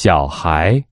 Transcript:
小孩。